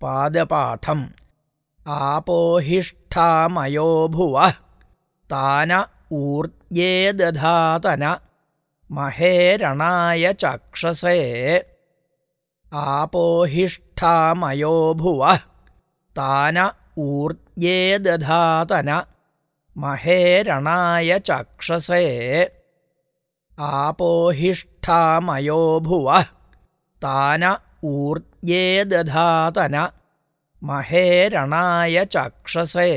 पादपाठम्। आपोहिष्ठामयो भुवः तान ऊर्जे दधातन। महेरणाय चक्षसे। आपोहिष्ठामयो भुवः तान ऊर्जे दधातन। महेरणाय चक्षसे। आपोहिष्ठामयो भुवः तान ऊर्जे दधातन महेरणाय चक्षसे